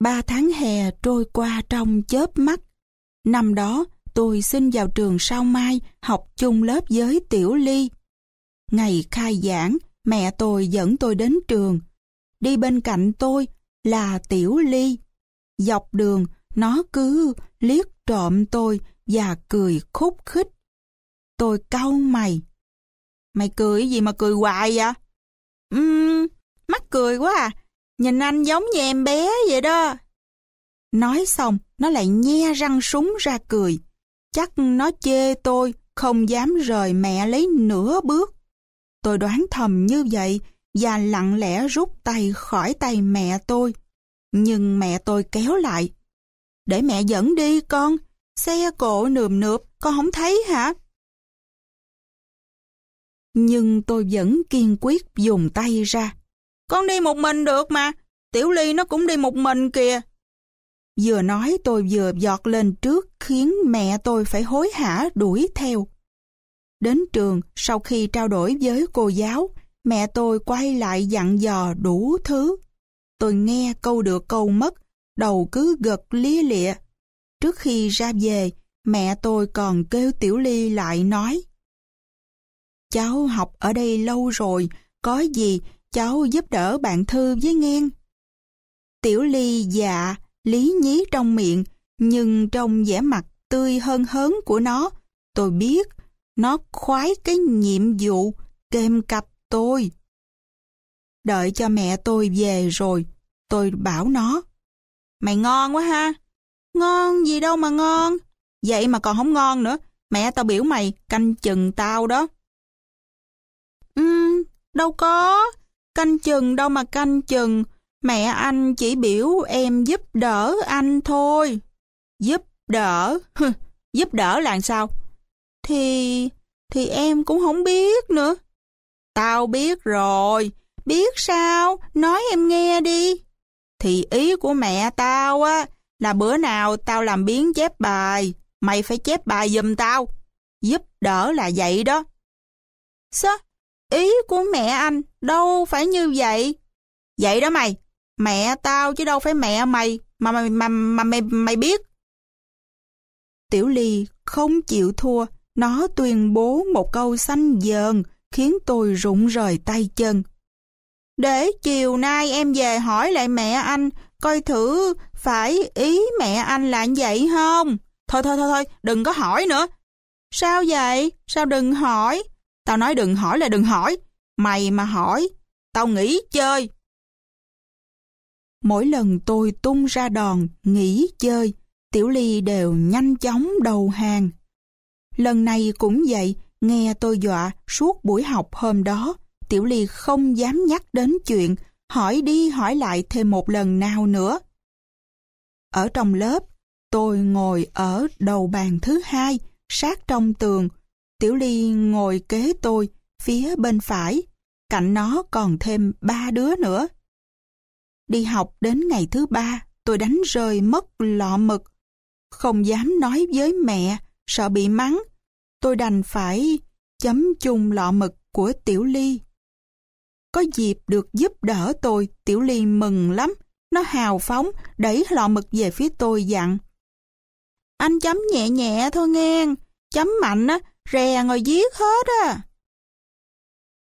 Ba tháng hè trôi qua trong chớp mắt. Năm đó, tôi xin vào trường sau mai học chung lớp với Tiểu Ly. Ngày khai giảng, mẹ tôi dẫn tôi đến trường. Đi bên cạnh tôi là Tiểu Ly. Dọc đường, nó cứ liếc trộm tôi và cười khúc khích. Tôi cau mày. Mày cười gì mà cười hoài vậy? Ừm, mắc cười quá à. Nhìn anh giống như em bé vậy đó. Nói xong, nó lại nhe răng súng ra cười. Chắc nó chê tôi không dám rời mẹ lấy nửa bước. Tôi đoán thầm như vậy và lặng lẽ rút tay khỏi tay mẹ tôi. Nhưng mẹ tôi kéo lại. Để mẹ dẫn đi con, xe cộ nườm nượp, con không thấy hả? Nhưng tôi vẫn kiên quyết dùng tay ra. Con đi một mình được mà, Tiểu Ly nó cũng đi một mình kìa. Vừa nói tôi vừa giọt lên trước khiến mẹ tôi phải hối hả đuổi theo. Đến trường, sau khi trao đổi với cô giáo, mẹ tôi quay lại dặn dò đủ thứ. Tôi nghe câu được câu mất, đầu cứ gật lia lịa. Trước khi ra về, mẹ tôi còn kêu Tiểu Ly lại nói. Cháu học ở đây lâu rồi, có gì cháu giúp đỡ bạn Thư với nghe. Tiểu Ly dạ, lý nhí trong miệng, nhưng trong vẻ mặt tươi hơn hớn của nó, tôi biết nó khoái cái nhiệm vụ kèm cặp tôi. Đợi cho mẹ tôi về rồi, tôi bảo nó. Mày ngon quá ha. Ngon gì đâu mà ngon. Vậy mà còn không ngon nữa. Mẹ tao biểu mày canh chừng tao đó. Ừm, đâu có. Canh chừng đâu mà canh chừng. Mẹ anh chỉ biểu em giúp đỡ anh thôi. Giúp đỡ? giúp đỡ là sao? Thì... thì em cũng không biết nữa. Tao biết rồi. Biết sao? Nói em nghe đi. Thì ý của mẹ tao á là bữa nào tao làm biến chép bài, mày phải chép bài giùm tao. Giúp đỡ là vậy đó. Sao? Ý của mẹ anh đâu phải như vậy. Vậy đó mày, mẹ tao chứ đâu phải mẹ mày mà mày mà, mà mày mày biết. Tiểu Ly không chịu thua, nó tuyên bố một câu xanh dờn khiến tôi rụng rời tay chân. Để chiều nay em về hỏi lại mẹ anh, coi thử phải ý mẹ anh là vậy không? Thôi thôi thôi thôi, đừng có hỏi nữa. Sao vậy? Sao đừng hỏi? Tao nói đừng hỏi là đừng hỏi. Mày mà hỏi, tao nghỉ chơi. Mỗi lần tôi tung ra đòn, nghỉ chơi, Tiểu Ly đều nhanh chóng đầu hàng. Lần này cũng vậy, nghe tôi dọa suốt buổi học hôm đó, Tiểu Ly không dám nhắc đến chuyện, hỏi đi hỏi lại thêm một lần nào nữa. Ở trong lớp, tôi ngồi ở đầu bàn thứ hai, sát trong tường. Tiểu Ly ngồi kế tôi, phía bên phải. Cạnh nó còn thêm ba đứa nữa. Đi học đến ngày thứ ba, tôi đánh rơi mất lọ mực. Không dám nói với mẹ, sợ bị mắng. Tôi đành phải chấm chung lọ mực của Tiểu Ly. Có dịp được giúp đỡ tôi, Tiểu Ly mừng lắm. Nó hào phóng, đẩy lọ mực về phía tôi dặn. Anh chấm nhẹ nhẹ thôi nghe, chấm mạnh á, rè ngồi giết hết á.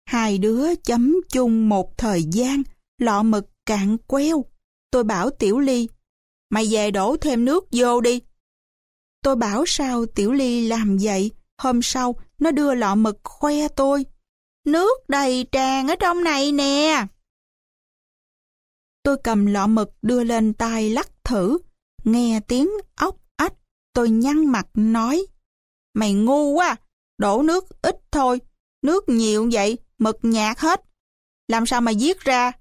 Hai đứa chấm chung một thời gian, lọ mực cạn queo. Tôi bảo Tiểu Ly, mày về đổ thêm nước vô đi. Tôi bảo sao Tiểu Ly làm vậy, hôm sau nó đưa lọ mực khoe tôi. Nước đầy tràn ở trong này nè. Tôi cầm lọ mực đưa lên tay lắc thử, nghe tiếng ốc ách, tôi nhăn mặt nói. Mày ngu quá, đổ nước ít thôi, nước nhiều vậy, mực nhạt hết. Làm sao mà viết ra?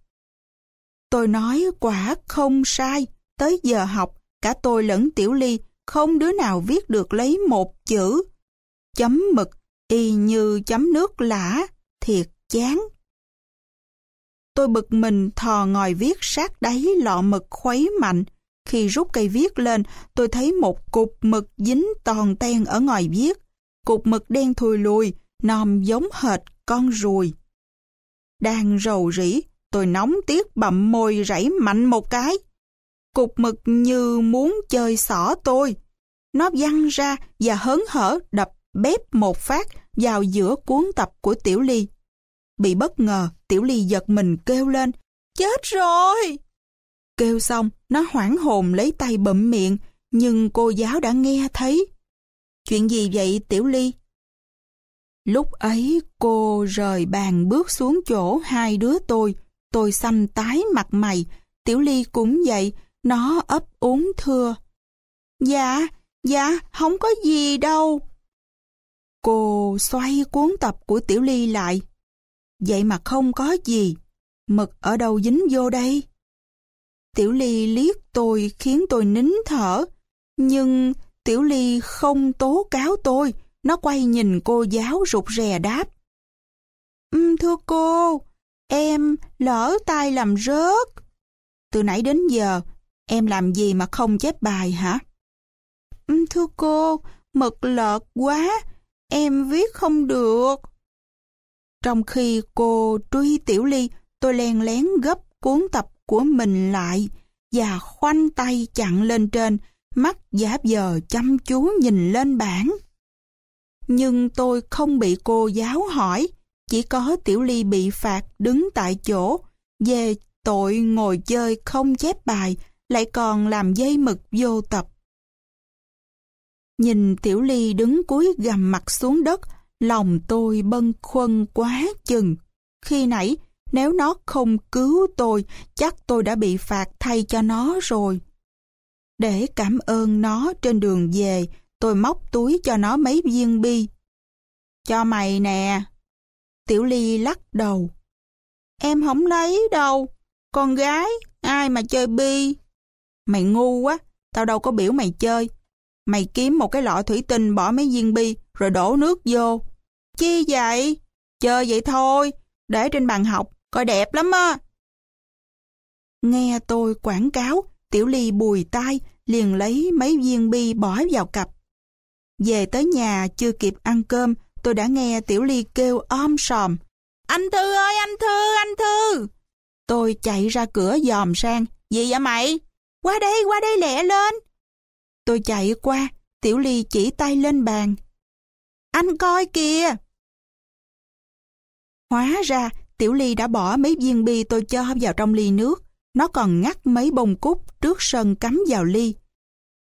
Tôi nói quả không sai, tới giờ học, cả tôi lẫn Tiểu Ly không đứa nào viết được lấy một chữ. Chấm mực y như chấm nước lã thiệt chán. Tôi bực mình thò ngòi viết sát đáy lọ mực khuấy mạnh. Khi rút cây viết lên, tôi thấy một cục mực dính toàn ten ở ngòi viết. Cục mực đen thùi lùi, nòm giống hệt con ruồi. Đang rầu rĩ, tôi nóng tiếc bậm môi rảy mạnh một cái. cục mực như muốn chơi xỏ tôi. Nó văng ra và hớn hở đập bếp một phát vào giữa cuốn tập của Tiểu Ly. Bị bất ngờ, Tiểu Ly giật mình kêu lên, Chết rồi! Kêu xong, nó hoảng hồn lấy tay bậm miệng, nhưng cô giáo đã nghe thấy. Chuyện gì vậy Tiểu Ly? Lúc ấy cô rời bàn bước xuống chỗ hai đứa tôi, tôi xanh tái mặt mày, Tiểu Ly cũng vậy, nó ấp úng thưa. Dạ, dạ, không có gì đâu. Cô xoay cuốn tập của Tiểu Ly lại. Vậy mà không có gì. Mực ở đâu dính vô đây? Tiểu Ly liếc tôi khiến tôi nín thở. Nhưng Tiểu Ly không tố cáo tôi. Nó quay nhìn cô giáo rụt rè đáp. Um, thưa cô, em lỡ tay làm rớt. Từ nãy đến giờ, em làm gì mà không chép bài hả? Um, thưa cô, mực lợt quá, em viết không được. Trong khi cô truy Tiểu Ly, tôi len lén gấp cuốn tập của mình lại và khoanh tay chặn lên trên, mắt giả giờ chăm chú nhìn lên bảng. Nhưng tôi không bị cô giáo hỏi, chỉ có Tiểu Ly bị phạt đứng tại chỗ về tội ngồi chơi không chép bài, lại còn làm dây mực vô tập. Nhìn Tiểu Ly đứng cúi gầm mặt xuống đất, lòng tôi bâng khuâng quá chừng. Khi nãy, nếu nó không cứu tôi, chắc tôi đã bị phạt thay cho nó rồi. Để cảm ơn nó trên đường về, tôi móc túi cho nó mấy viên bi. Cho mày nè. Tiểu Ly lắc đầu. Em không lấy đâu. Con gái, ai mà chơi bi? Mày ngu quá, tao đâu có biểu mày chơi. Mày kiếm một cái lọ thủy tinh bỏ mấy viên bi rồi đổ nước vô. Chi vậy? Chơi vậy thôi, để trên bàn học, coi đẹp lắm á. Nghe tôi quảng cáo, Tiểu Ly bùi tai, liền lấy mấy viên bi bỏ vào cặp. Về tới nhà chưa kịp ăn cơm, tôi đã nghe Tiểu Ly kêu om sòm. Anh Thư ơi, anh Thư, anh Thư! Tôi chạy ra cửa dòm sang. Gì vậy mày? Qua đây, qua đây lẹ lên. Tôi chạy qua, Tiểu Ly chỉ tay lên bàn. Anh coi kìa! Hóa ra, Tiểu Ly đã bỏ mấy viên bi tôi cho vào trong ly nước. Nó còn ngắt mấy bông cúc trước sân cắm vào ly.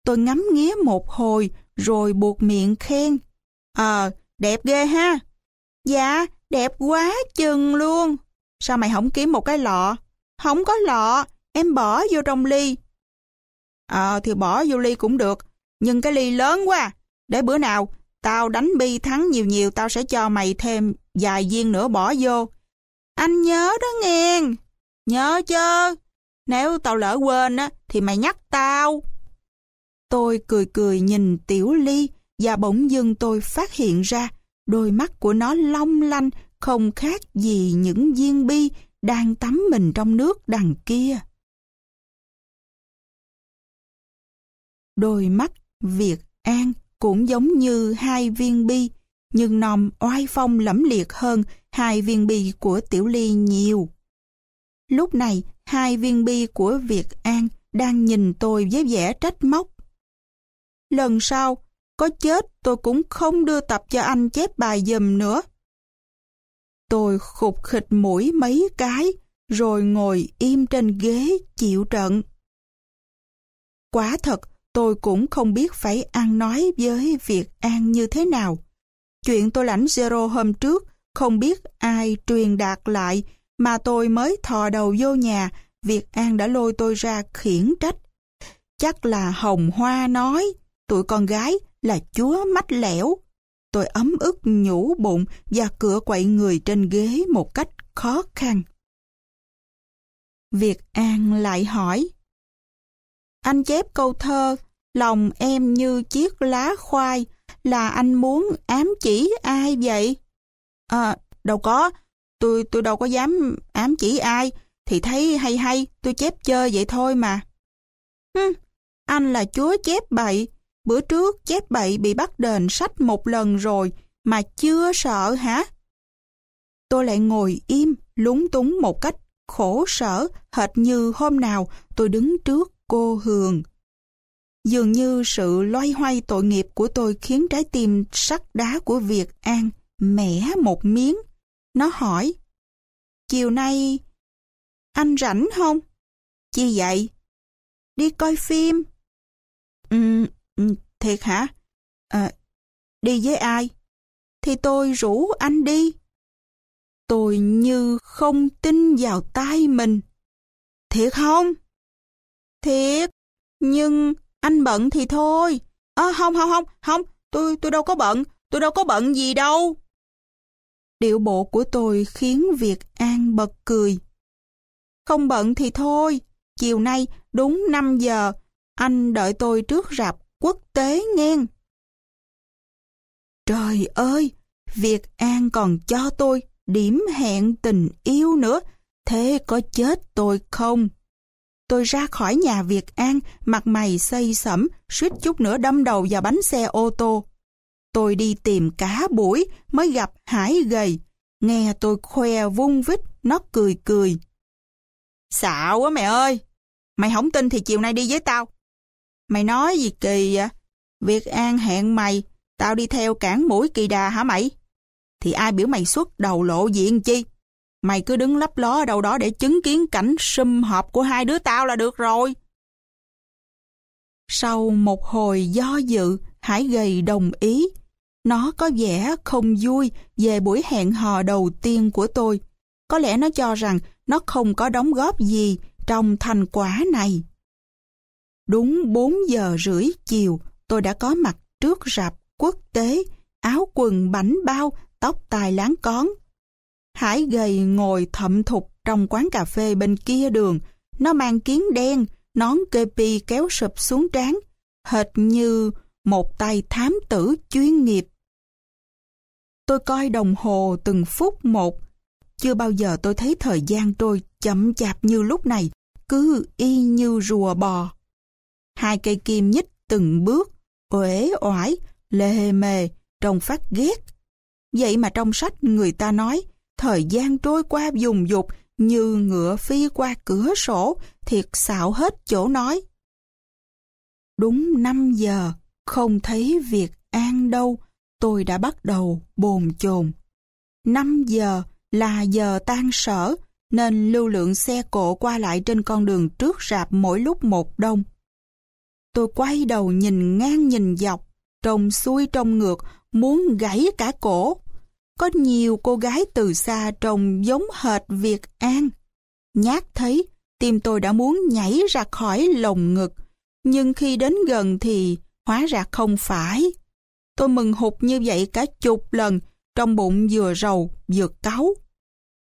Tôi ngắm nghía một hồi, rồi buộc miệng khen. Ờ, đẹp ghê ha. Dạ, đẹp quá chừng luôn. Sao mày không kiếm một cái lọ? Không có lọ, em bỏ vô trong ly. Ờ, thì bỏ vô ly cũng được, nhưng cái ly lớn quá. Để bữa nào, tao đánh bi thắng nhiều nhiều, tao sẽ cho mày thêm vài viên nữa bỏ vô. Anh nhớ đó nghe. Nhớ chứ. Nếu tao lỡ quên á, thì mày nhắc tao. Tôi cười cười nhìn Tiểu Ly và bỗng dưng tôi phát hiện ra đôi mắt của nó long lanh không khác gì những viên bi đang tắm mình trong nước đằng kia. Đôi mắt Việt An cũng giống như hai viên bi, nhưng nòm oai phong lẫm liệt hơn hai viên bi của Tiểu Ly nhiều. Lúc này, hai viên bi của Việt An đang nhìn tôi với vẻ trách móc. Lần sau, có chết tôi cũng không đưa tập cho anh chép bài dùm nữa. Tôi khục khịch mũi mấy cái, rồi ngồi im trên ghế chịu trận. Quá thật, tôi cũng không biết phải ăn nói với Việt An như thế nào. Chuyện tôi lãnh zero hôm trước, không biết ai truyền đạt lại, mà tôi mới thò đầu vô nhà, Việt An đã lôi tôi ra khiển trách. Chắc là Hồng Hoa nói, tụi con gái là chúa mách lẻo. Tôi ấm ức nhủ bụng và cửa quậy người trên ghế một cách khó khăn. Việt An lại hỏi. Anh chép câu thơ, lòng em như chiếc lá khoai, là anh muốn ám chỉ ai vậy? À, đâu có, tôi tôi đâu có dám ám chỉ ai, thì thấy hay hay, tôi chép chơi vậy thôi mà. Hừm, anh là chúa chép bậy, bữa trước chép bậy bị bắt đền sách một lần rồi mà chưa sợ hả? Tôi lại ngồi im, lúng túng một cách khổ sở, hệt như hôm nào tôi đứng trước cô Hường. Dường như sự loay hoay tội nghiệp của tôi khiến trái tim sắt đá của Việt An mẻ một miếng. Nó hỏi, chiều nay anh rảnh không? Chi vậy? Đi coi phim. Ừ, thiệt hả? À, đi với ai? Thì tôi rủ anh đi. Tôi như không tin vào tay mình. Thiệt không? Thiệt, nhưng anh bận thì thôi. À, không, không, không, không, tôi tôi đâu có bận, tôi đâu có bận gì đâu. Điệu bộ của tôi khiến Việt An bật cười. Không bận thì thôi, chiều nay đúng 5 giờ, anh đợi tôi trước rạp quốc tế nghen. Trời ơi, Việt An còn cho tôi điểm hẹn tình yêu nữa, thế có chết tôi không? Tôi ra khỏi nhà Việt An, mặt mày xây sẩm, suýt chút nữa đâm đầu vào bánh xe ô tô. Tôi đi tìm cá buổi mới gặp Hải gầy. Nghe tôi khoe vung vít, nó cười cười. Xạo quá mẹ ơi! Mày không tin thì chiều nay đi với tao. Mày nói gì kỳ vậy? Việt An hẹn mày, tao đi theo cản mũi kỳ đà hả mày? Thì ai biểu mày xuất đầu lộ diện chi? Mày cứ đứng lấp ló ở đâu đó để chứng kiến cảnh sum họp của hai đứa tao là được rồi. Sau một hồi do dự, Hải gầy đồng ý. Nó có vẻ không vui về buổi hẹn hò đầu tiên của tôi. Có lẽ nó cho rằng nó không có đóng góp gì trong thành quả này. Đúng 4 giờ rưỡi chiều, tôi đã có mặt trước rạp quốc tế, áo quần bánh bao, tóc tai láng cón. Hải gầy ngồi thậm thục trong quán cà phê bên kia đường. Nó mang kiến đen, nón kepi kéo sụp xuống trán, hệt như một tay thám tử chuyên nghiệp. Tôi coi đồng hồ từng phút một. Chưa bao giờ tôi thấy thời gian trôi chậm chạp như lúc này, cứ y như rùa bò. Hai cây kim nhích từng bước, uể oải, lề mề, trông phát ghét. Vậy mà trong sách người ta nói, thời gian trôi qua dùng dục như ngựa phi qua cửa sổ, thiệt xạo hết chỗ nói. Đúng 5 giờ, không thấy việc an đâu, tôi đã bắt đầu bồn chồn. 5 giờ là giờ tan sở, nên lưu lượng xe cộ qua lại trên con đường trước rạp mỗi lúc một đông. Tôi quay đầu nhìn ngang nhìn dọc, trông xuôi trông ngược, muốn gãy cả cổ. Có nhiều cô gái từ xa trông giống hệt Việt An. Nhát thấy, tim tôi đã muốn nhảy ra khỏi lồng ngực, nhưng khi đến gần thì hóa ra không phải. Tôi mừng hụt như vậy cả chục lần, trong bụng vừa rầu vừa cáu.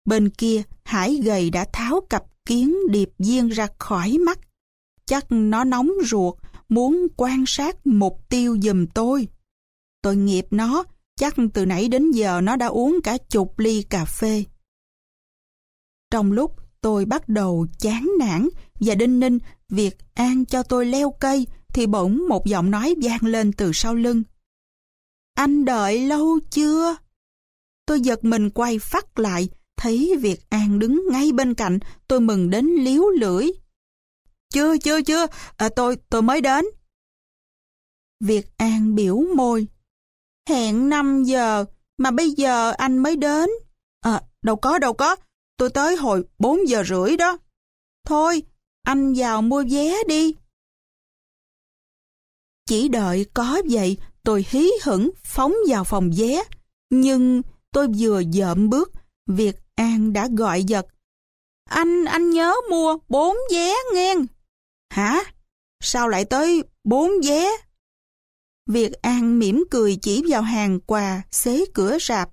Bên kia, Hải gầy đã tháo cặp kiến điệp viên ra khỏi mắt. Chắc nó nóng ruột, muốn quan sát mục tiêu giùm tôi. Tôi nghiệp nó, chắc từ nãy đến giờ nó đã uống cả chục ly cà phê. Trong lúc tôi bắt đầu chán nản và đinh ninh việc An cho tôi leo cây thì bỗng một giọng nói vang lên từ sau lưng. Anh đợi lâu chưa? Tôi giật mình quay phát lại, thấy Việt An đứng ngay bên cạnh, tôi mừng đến liếu lưỡi. Chưa, chưa, chưa, à, tôi, tôi mới đến. Việt An biểu môi. Hẹn 5 giờ, mà bây giờ anh mới đến. À, đâu có, đâu có, tôi tới hồi 4 giờ rưỡi đó. Thôi, anh vào mua vé đi. Chỉ đợi có vậy, tôi hí hửng phóng vào phòng vé. Nhưng tôi vừa dợm bước, Việt An đã gọi giật. Anh, anh nhớ mua bốn vé nghe. Hả? Sao lại tới bốn vé? Việt An mỉm cười chỉ vào hàng quà xế cửa rạp.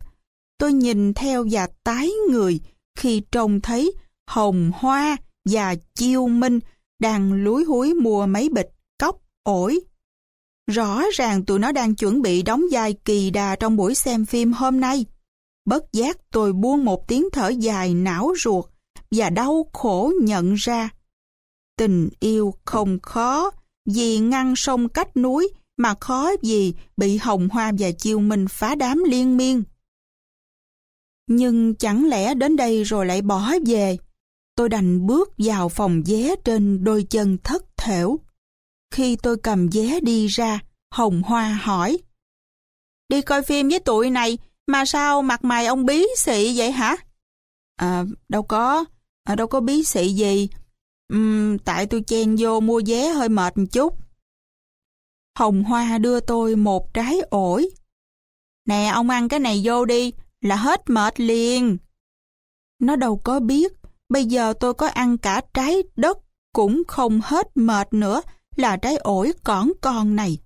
Tôi nhìn theo và tái người khi trông thấy Hồng Hoa và Chiêu Minh đang lúi húi mua mấy bịch cốc, ổi. Rõ ràng tụi nó đang chuẩn bị đóng vai kỳ đà trong buổi xem phim hôm nay. Bất giác tôi buông một tiếng thở dài não ruột và đau khổ nhận ra. Tình yêu không khó, vì ngăn sông cách núi mà khó gì bị Hồng Hoa và Chiêu Minh phá đám liên miên. Nhưng chẳng lẽ đến đây rồi lại bỏ về? Tôi đành bước vào phòng vé trên đôi chân thất thểu. Khi tôi cầm vé đi ra, Hồng Hoa hỏi. Đi coi phim với tụi này, mà sao mặt mày ông bí xị vậy hả? À, đâu có, à, đâu có bí xị gì. Uhm, tại tôi chen vô mua vé hơi mệt một chút. Hồng Hoa đưa tôi một trái ổi. Nè ông ăn cái này vô đi, là hết mệt liền. Nó đâu có biết, bây giờ tôi có ăn cả trái đất cũng không hết mệt nữa là trái ổi còn con này.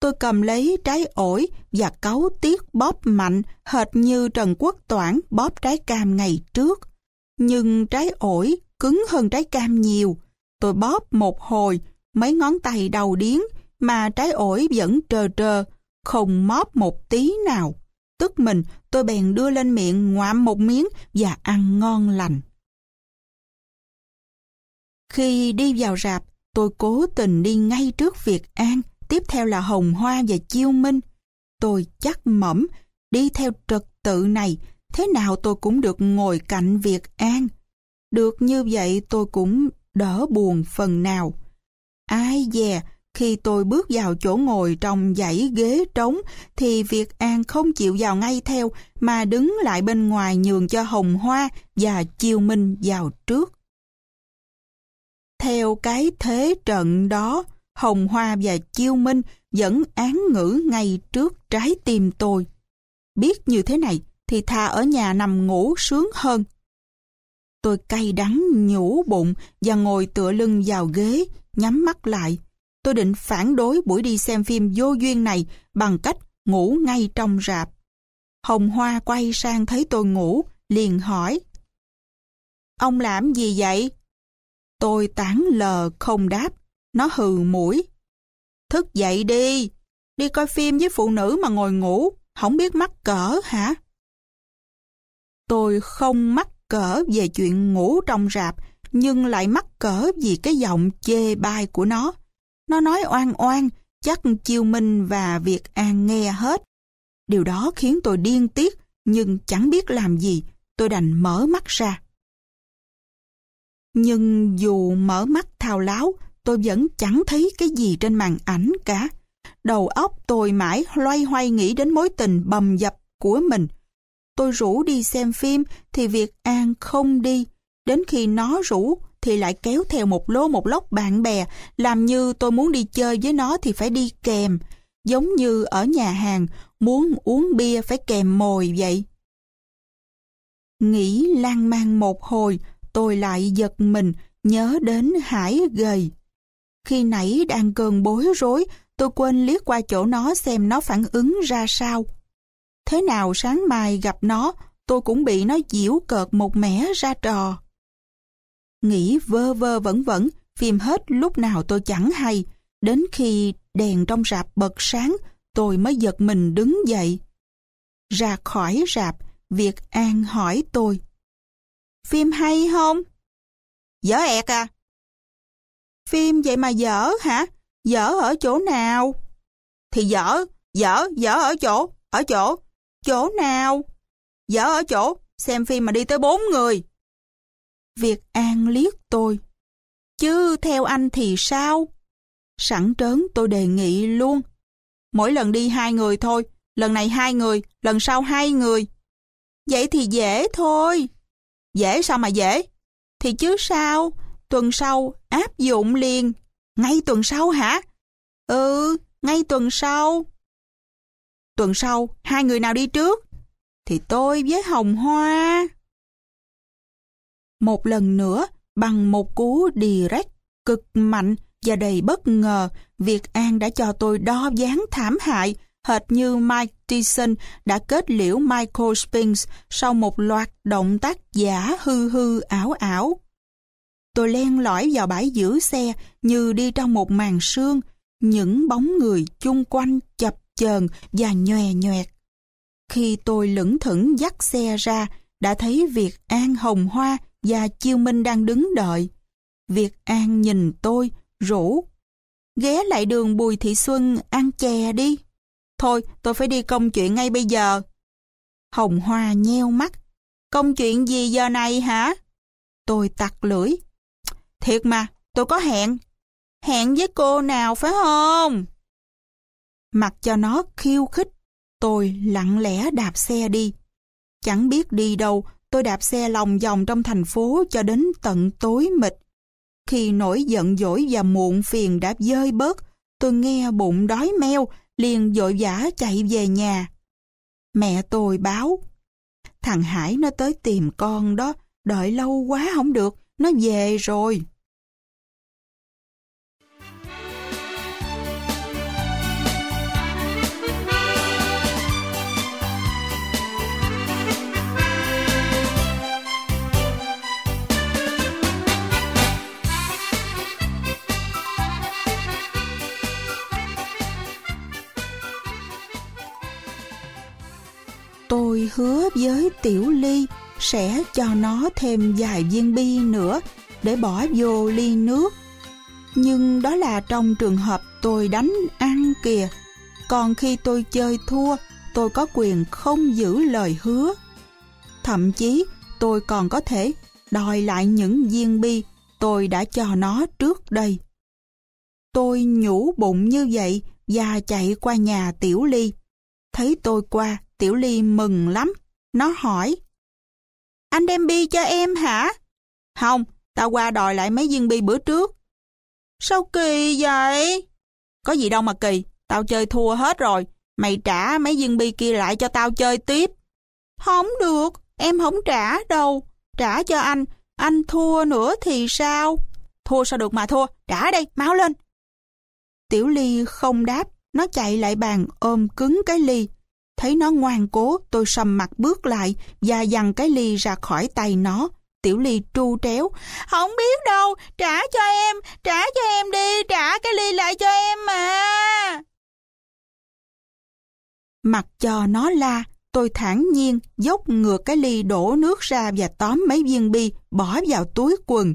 Tôi cầm lấy trái ổi và cấu tiết bóp mạnh hệt như Trần Quốc Toản bóp trái cam ngày trước. Nhưng trái ổi cứng hơn trái cam nhiều. Tôi bóp một hồi, mấy ngón tay đầu điếng mà trái ổi vẫn trơ trơ, không móp một tí nào. Tức mình, tôi bèn đưa lên miệng ngoạm một miếng và ăn ngon lành. Khi đi vào rạp, tôi cố tình đi ngay trước Việt An, tiếp theo là Hồng Hoa và Chiêu Minh. Tôi chắc mẩm, đi theo trật tự này, thế nào tôi cũng được ngồi cạnh Việt An. Được như vậy tôi cũng đỡ buồn phần nào. Ai dè, khi tôi bước vào chỗ ngồi trong dãy ghế trống thì Việt An không chịu vào ngay theo mà đứng lại bên ngoài nhường cho Hồng Hoa và Chiêu Minh vào trước. Theo cái thế trận đó, Hồng Hoa và Chiêu Minh vẫn án ngữ ngay trước trái tim tôi. Biết như thế này thì thà ở nhà nằm ngủ sướng hơn. Tôi cay đắng nhủ bụng và ngồi tựa lưng vào ghế, nhắm mắt lại. Tôi định phản đối buổi đi xem phim vô duyên này bằng cách ngủ ngay trong rạp. Hồng Hoa quay sang thấy tôi ngủ, liền hỏi. Ông làm gì vậy? Tôi tán lờ không đáp, nó hừ mũi. Thức dậy đi, đi coi phim với phụ nữ mà ngồi ngủ, không biết mắc cỡ hả? Tôi không mắc cỡ về chuyện ngủ trong rạp, nhưng lại mắc cỡ vì cái giọng chê bai của nó. Nó nói oan oan, chắc Chiêu Minh và Việt An nghe hết. Điều đó khiến tôi điên tiết, nhưng chẳng biết làm gì, tôi đành mở mắt ra. Nhưng dù mở mắt thao láo, tôi vẫn chẳng thấy cái gì trên màn ảnh cả. Đầu óc tôi mãi loay hoay nghĩ đến mối tình bầm dập của mình. Tôi rủ đi xem phim thì Việt An không đi. Đến khi nó rủ thì lại kéo theo một lô một lốc bạn bè, làm như tôi muốn đi chơi với nó thì phải đi kèm. Giống như ở nhà hàng, muốn uống bia phải kèm mồi vậy. Nghĩ lan man một hồi, tôi lại giật mình, nhớ đến Hải gầy. Khi nãy đang cơn bối rối, tôi quên liếc qua chỗ nó xem nó phản ứng ra sao. Thế nào sáng mai gặp nó, tôi cũng bị nó giễu cợt một mẻ ra trò. Nghĩ vơ vơ vẩn vẩn, phim hết lúc nào tôi chẳng hay. Đến khi đèn trong rạp bật sáng, tôi mới giật mình đứng dậy. Ra khỏi rạp, Việt An hỏi tôi. Phim hay không? Dở ẹt à? Phim vậy mà dở hả? Dở ở chỗ nào? Thì dở, dở, dở ở chỗ, ở chỗ, chỗ nào? Dở ở chỗ, xem phim mà đi tới bốn người. Việt An liếc tôi. Chứ theo anh thì sao? Sẵn trớn tôi đề nghị luôn. Mỗi lần đi hai người thôi, lần này hai người, lần sau hai người. Vậy thì dễ thôi. Dễ sao mà dễ? Thì chứ sao? Tuần sau áp dụng liền. Ngay tuần sau hả? Ừ, ngay tuần sau. Tuần sau, hai người nào đi trước? Thì tôi với Hồng Hoa. Một lần nữa, bằng một cú direct cực mạnh và đầy bất ngờ, Việt An đã cho tôi đo dáng thảm hại, hệt như Mike Tyson đã kết liễu Michael Spinks sau một loạt động tác giả hư hư ảo ảo. Tôi len lỏi vào bãi giữ xe như đi trong một màn sương, những bóng người chung quanh chập chờn và nhòe nhoẹt. Khi tôi lững thững dắt xe ra, đã thấy Việt An Hồng Hoa và Chiêu Minh đang đứng đợi. Việt An nhìn tôi, rủ. Ghé lại đường Bùi Thị Xuân ăn chè đi. Thôi, tôi phải đi công chuyện ngay bây giờ. Hồng Hoa nheo mắt. Công chuyện gì giờ này hả? Tôi tặc lưỡi. Thiệt mà, tôi có hẹn. hẹn với cô nào phải không? Mặc cho nó khiêu khích, tôi lặng lẽ đạp xe đi. Chẳng biết đi đâu, tôi đạp xe lòng vòng trong thành phố cho đến tận tối mịt. Khi nỗi giận dỗi và muộn phiền đã dơi bớt, tôi nghe bụng đói meo, liền vội vã chạy về nhà. Mẹ tôi báo, thằng Hải nó tới tìm con đó, đợi lâu quá không được, nó về rồi. Tôi hứa với Tiểu Ly sẽ cho nó thêm vài viên bi nữa để bỏ vô ly nước. Nhưng đó là trong trường hợp tôi đánh ăn kìa. Còn khi tôi chơi thua, tôi có quyền không giữ lời hứa. Thậm chí tôi còn có thể đòi lại những viên bi tôi đã cho nó trước đây. Tôi nhủ bụng như vậy và chạy qua nhà Tiểu Ly. Thấy tôi qua, Tiểu Ly mừng lắm. Nó hỏi. Anh đem bi cho em hả? Không, tao qua đòi lại mấy viên bi bữa trước. Sao kỳ vậy? Có gì đâu mà kỳ, tao chơi thua hết rồi. Mày trả mấy viên bi kia lại cho tao chơi tiếp. Không được, em không trả đâu. Trả cho anh, anh thua nữa thì sao? Thua sao được mà thua, trả đây, máu lên. Tiểu Ly không đáp, nó chạy lại bàn ôm cứng cái ly. Thấy nó ngoan cố, tôi sầm mặt bước lại và dằn cái ly ra khỏi tay nó. Tiểu ly tru tréo. Không biết đâu, trả cho em, trả cho em đi, trả cái ly lại cho em mà. Mặc cho nó la, tôi thản nhiên dốc ngược cái ly đổ nước ra và tóm mấy viên bi bỏ vào túi quần.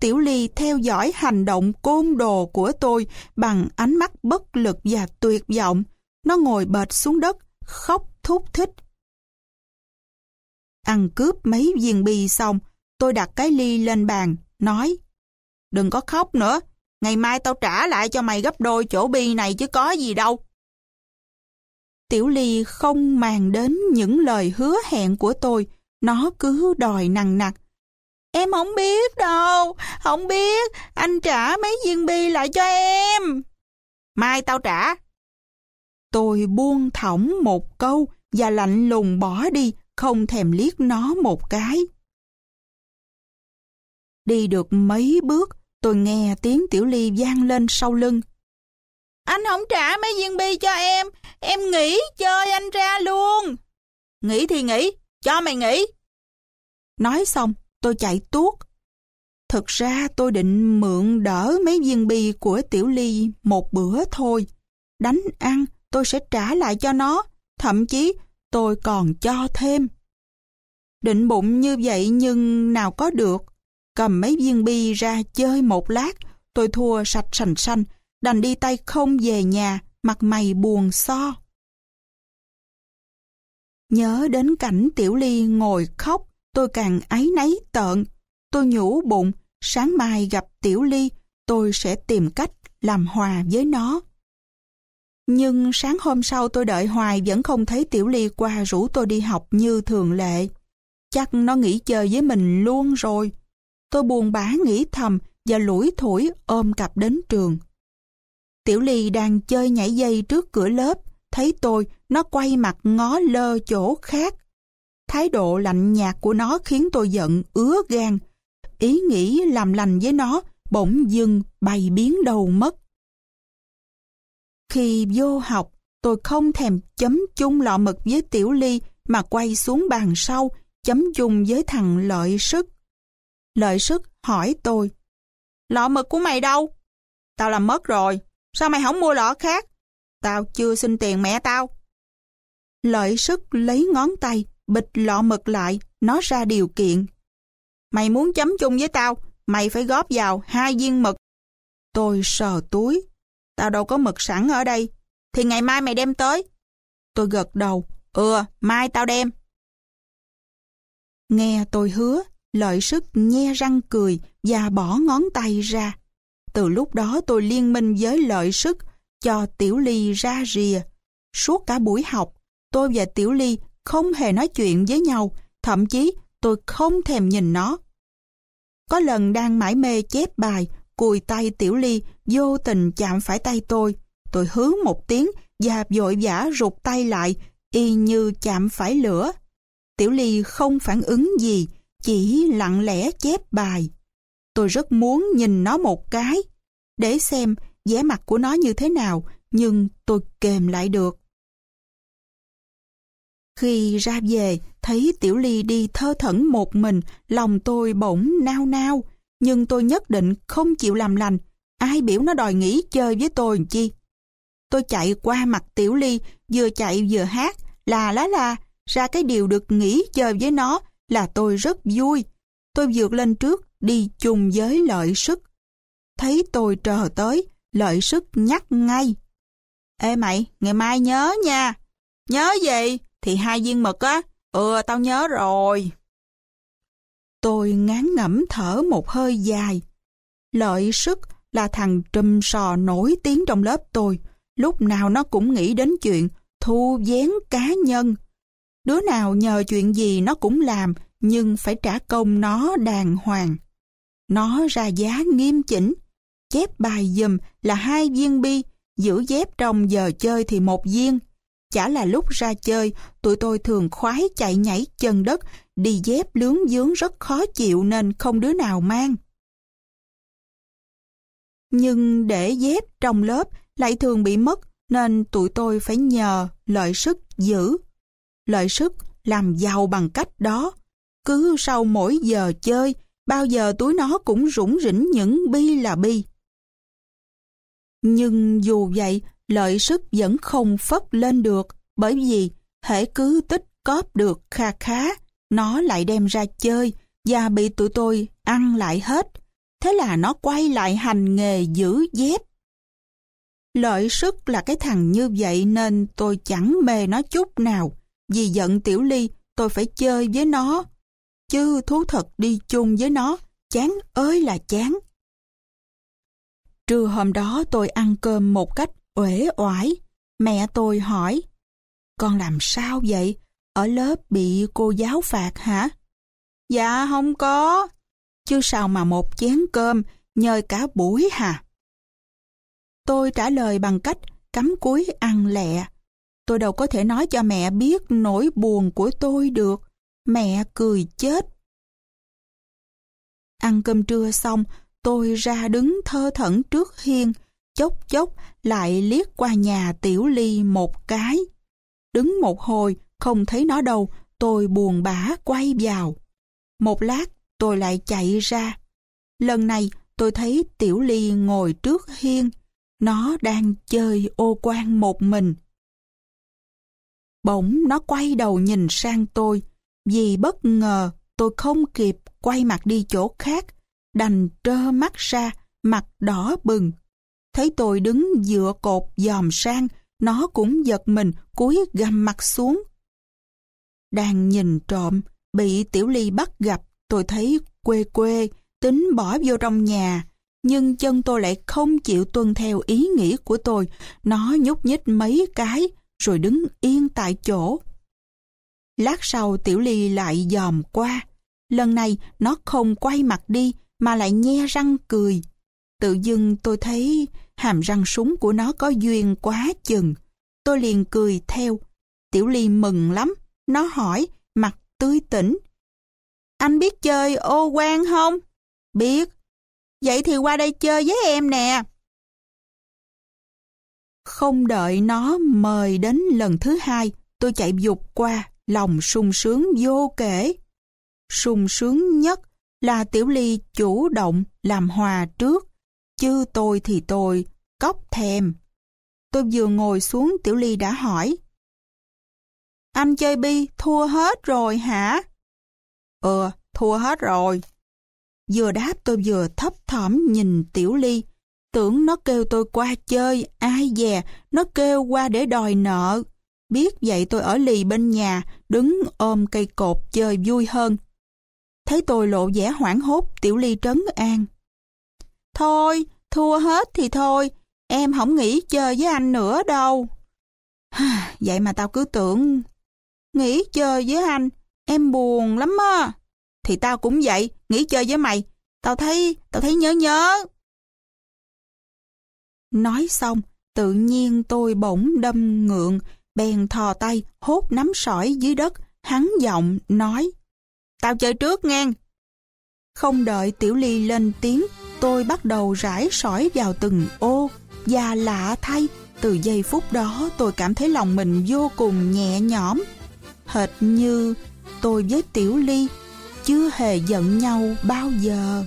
Tiểu Ly theo dõi hành động côn đồ của tôi bằng ánh mắt bất lực và tuyệt vọng. Nó ngồi bệt xuống đất, khóc thúc thích. Ăn cướp mấy viên bi xong, tôi đặt cái ly lên bàn, nói Đừng có khóc nữa, ngày mai tao trả lại cho mày gấp đôi chỗ bi này chứ có gì đâu. Tiểu Ly không màng đến những lời hứa hẹn của tôi, nó cứ đòi nằng nặc. Em không biết đâu, không biết, anh trả mấy viên bi lại cho em. Mai tao trả, Tôi buông thõng một câu và lạnh lùng bỏ đi, không thèm liếc nó một cái. Đi được mấy bước, tôi nghe tiếng Tiểu Ly vang lên sau lưng. Anh không trả mấy viên bi cho em, em nghỉ chơi anh ra luôn. Nghỉ thì nghỉ, cho mày nghỉ. Nói xong, tôi chạy tuốt. Thực ra tôi định mượn đỡ mấy viên bi của Tiểu Ly một bữa thôi. Đánh ăn, tôi sẽ trả lại cho nó, thậm chí tôi còn cho thêm. Định bụng như vậy nhưng nào có được. Cầm mấy viên bi ra chơi một lát, tôi thua sạch sành xanh, đành đi tay không về nhà, mặt mày buồn so. Nhớ đến cảnh Tiểu Ly ngồi khóc, tôi càng ấy nấy tợn. Tôi nhủ bụng, sáng mai gặp Tiểu Ly, tôi sẽ tìm cách làm hòa với nó. Nhưng sáng hôm sau tôi đợi hoài vẫn không thấy Tiểu Ly qua rủ tôi đi học như thường lệ. Chắc nó nghỉ chơi với mình luôn rồi. Tôi buồn bã nghĩ thầm và lủi thủi ôm cặp đến trường. Tiểu Ly đang chơi nhảy dây trước cửa lớp. Thấy tôi, nó quay mặt ngó lơ chỗ khác. Thái độ lạnh nhạt của nó khiến tôi giận, ứa gan. Ý nghĩ làm lành với nó, bỗng dưng bay biến đầu mất. Khi vô học, tôi không thèm chấm chung lọ mực với Tiểu Ly mà quay xuống bàn sau, chấm chung với thằng Lợi Sức. Lợi Sức hỏi tôi, lọ mực của mày đâu? Tao làm mất rồi, sao mày không mua lọ khác? Tao chưa xin tiền mẹ tao. Lợi Sức lấy ngón tay, bịch lọ mực lại, nó ra điều kiện. Mày muốn chấm chung với tao, mày phải góp vào hai viên mực. Tôi sờ túi, Tao đâu có mực sẵn ở đây. Thì ngày mai mày đem tới. Tôi gật đầu. Ừ, mai tao đem. Nghe tôi hứa, lợi sức nhe răng cười và bỏ ngón tay ra. Từ lúc đó tôi liên minh với lợi sức, cho Tiểu Ly ra rìa. Suốt cả buổi học, tôi và Tiểu Ly không hề nói chuyện với nhau, thậm chí tôi không thèm nhìn nó. Có lần đang mải mê chép bài, cùi tay Tiểu Ly vô tình chạm phải tay tôi. Tôi hứ một tiếng và vội vã rụt tay lại, y như chạm phải lửa. Tiểu Ly không phản ứng gì, chỉ lặng lẽ chép bài. Tôi rất muốn nhìn nó một cái, để xem vẻ mặt của nó như thế nào, nhưng tôi kềm lại được. Khi ra về, thấy Tiểu Ly đi thơ thẩn một mình, lòng tôi bỗng nao nao, nhưng tôi nhất định không chịu làm lành. Ai biểu nó đòi nghỉ chơi với tôi chi? Tôi chạy qua mặt Tiểu Ly, vừa chạy vừa hát, là lá la, ra cái điều được nghỉ chơi với nó là tôi rất vui. Tôi vượt lên trước, đi chung với lợi sức. Thấy tôi trờ tới, lợi sức nhắc ngay. Ê mày, ngày mai nhớ nha. Nhớ gì? Thì hai viên mực á. Ừ, tao nhớ rồi. Tôi ngán ngẩm thở một hơi dài. Lợi sức là thằng trùm sò nổi tiếng trong lớp tôi. Lúc nào nó cũng nghĩ đến chuyện thu vén cá nhân. Đứa nào nhờ chuyện gì nó cũng làm, nhưng phải trả công nó đàng hoàng. Nó ra giá nghiêm chỉnh. Chép bài dùm là hai viên bi, giữ dép trong giờ chơi thì một viên. Chả là lúc ra chơi, tụi tôi thường khoái chạy nhảy chân đất, đi dép lướng dướng rất khó chịu nên không đứa nào mang. Nhưng để dép trong lớp lại thường bị mất nên tụi tôi phải nhờ lợi sức giữ. Lợi sức làm giàu bằng cách đó. Cứ sau mỗi giờ chơi, bao giờ túi nó cũng rủng rỉnh những bi là bi. Nhưng dù vậy, lợi sức vẫn không phất lên được, bởi vì hễ cứ tích cóp được kha khá, nó lại đem ra chơi và bị tụi tôi ăn lại hết. Thế là nó quay lại hành nghề giữ dép. Lợi sức là cái thằng như vậy nên tôi chẳng mê nó chút nào. Vì giận Tiểu Ly, tôi phải chơi với nó. Chứ thú thật đi chung với nó, chán ơi là chán. Trưa hôm đó tôi ăn cơm một cách uể oải. Mẹ tôi hỏi, con làm sao vậy? Ở lớp bị cô giáo phạt hả? Dạ không có. Chứ sao mà một chén cơm nhơi cả buổi hà Tôi trả lời bằng cách cắm cúi ăn lẹ. Tôi đâu có thể nói cho mẹ biết nỗi buồn của tôi được. Mẹ cười chết. Ăn cơm trưa xong, tôi ra đứng thơ thẩn trước hiên, chốc chốc lại liếc qua nhà Tiểu Ly một cái. Đứng một hồi, không thấy nó đâu, tôi buồn bã quay vào. Một lát, tôi lại chạy ra. Lần này, tôi thấy Tiểu Ly ngồi trước hiên. Nó đang chơi ô quan một mình. Bỗng nó quay đầu nhìn sang tôi. Vì bất ngờ, tôi không kịp quay mặt đi chỗ khác. Đành trơ mắt ra, mặt đỏ bừng. Thấy tôi đứng dựa cột dòm sang, nó cũng giật mình cúi gầm mặt xuống. Đang nhìn trộm, bị Tiểu Ly bắt gặp, tôi thấy quê quê, tính bỏ vô trong nhà. Nhưng chân tôi lại không chịu tuân theo ý nghĩ của tôi. Nó nhúc nhích mấy cái, rồi đứng yên tại chỗ. Lát sau Tiểu Ly lại dòm qua. Lần này nó không quay mặt đi, mà lại nhe răng cười. Tự dưng tôi thấy hàm răng súng của nó có duyên quá chừng. Tôi liền cười theo. Tiểu Ly mừng lắm. Nó hỏi, mặt tươi tỉnh. Anh biết chơi ô quan không? Biết. Vậy thì qua đây chơi với em nè. Không đợi nó mời đến lần thứ hai, tôi chạy dục qua, lòng sung sướng vô kể. Sung sướng nhất là Tiểu Ly chủ động làm hòa trước, chứ tôi thì tôi cóc thèm. Tôi vừa ngồi xuống Tiểu Ly đã hỏi. Anh chơi bi thua hết rồi hả? Ờ thua hết rồi. Vừa đáp tôi vừa thấp thỏm nhìn Tiểu Ly. Tưởng nó kêu tôi qua chơi, ai dè, nó kêu qua để đòi nợ. Biết vậy tôi ở lì bên nhà, đứng ôm cây cột chơi vui hơn. Thấy tôi lộ vẻ hoảng hốt, Tiểu Ly trấn an. Thôi, Thua hết thì thôi, em không nghĩ chơi với anh nữa đâu. Vậy mà tao cứ tưởng Nghĩ chơi với anh, em buồn lắm á. Thì tao cũng vậy, nghĩ chơi với mày. Tao thấy, tao thấy nhớ nhớ. Nói xong, tự nhiên tôi bỗng đâm ngượng, bèn thò tay, hốt nắm sỏi dưới đất, hắn giọng, nói. Tao chơi trước ngang. Không đợi Tiểu Ly lên tiếng, tôi bắt đầu rải sỏi vào từng ô. Và lạ thay, từ giây phút đó tôi cảm thấy lòng mình vô cùng nhẹ nhõm hệt như tôi với Tiểu Ly chưa hề giận nhau bao giờ.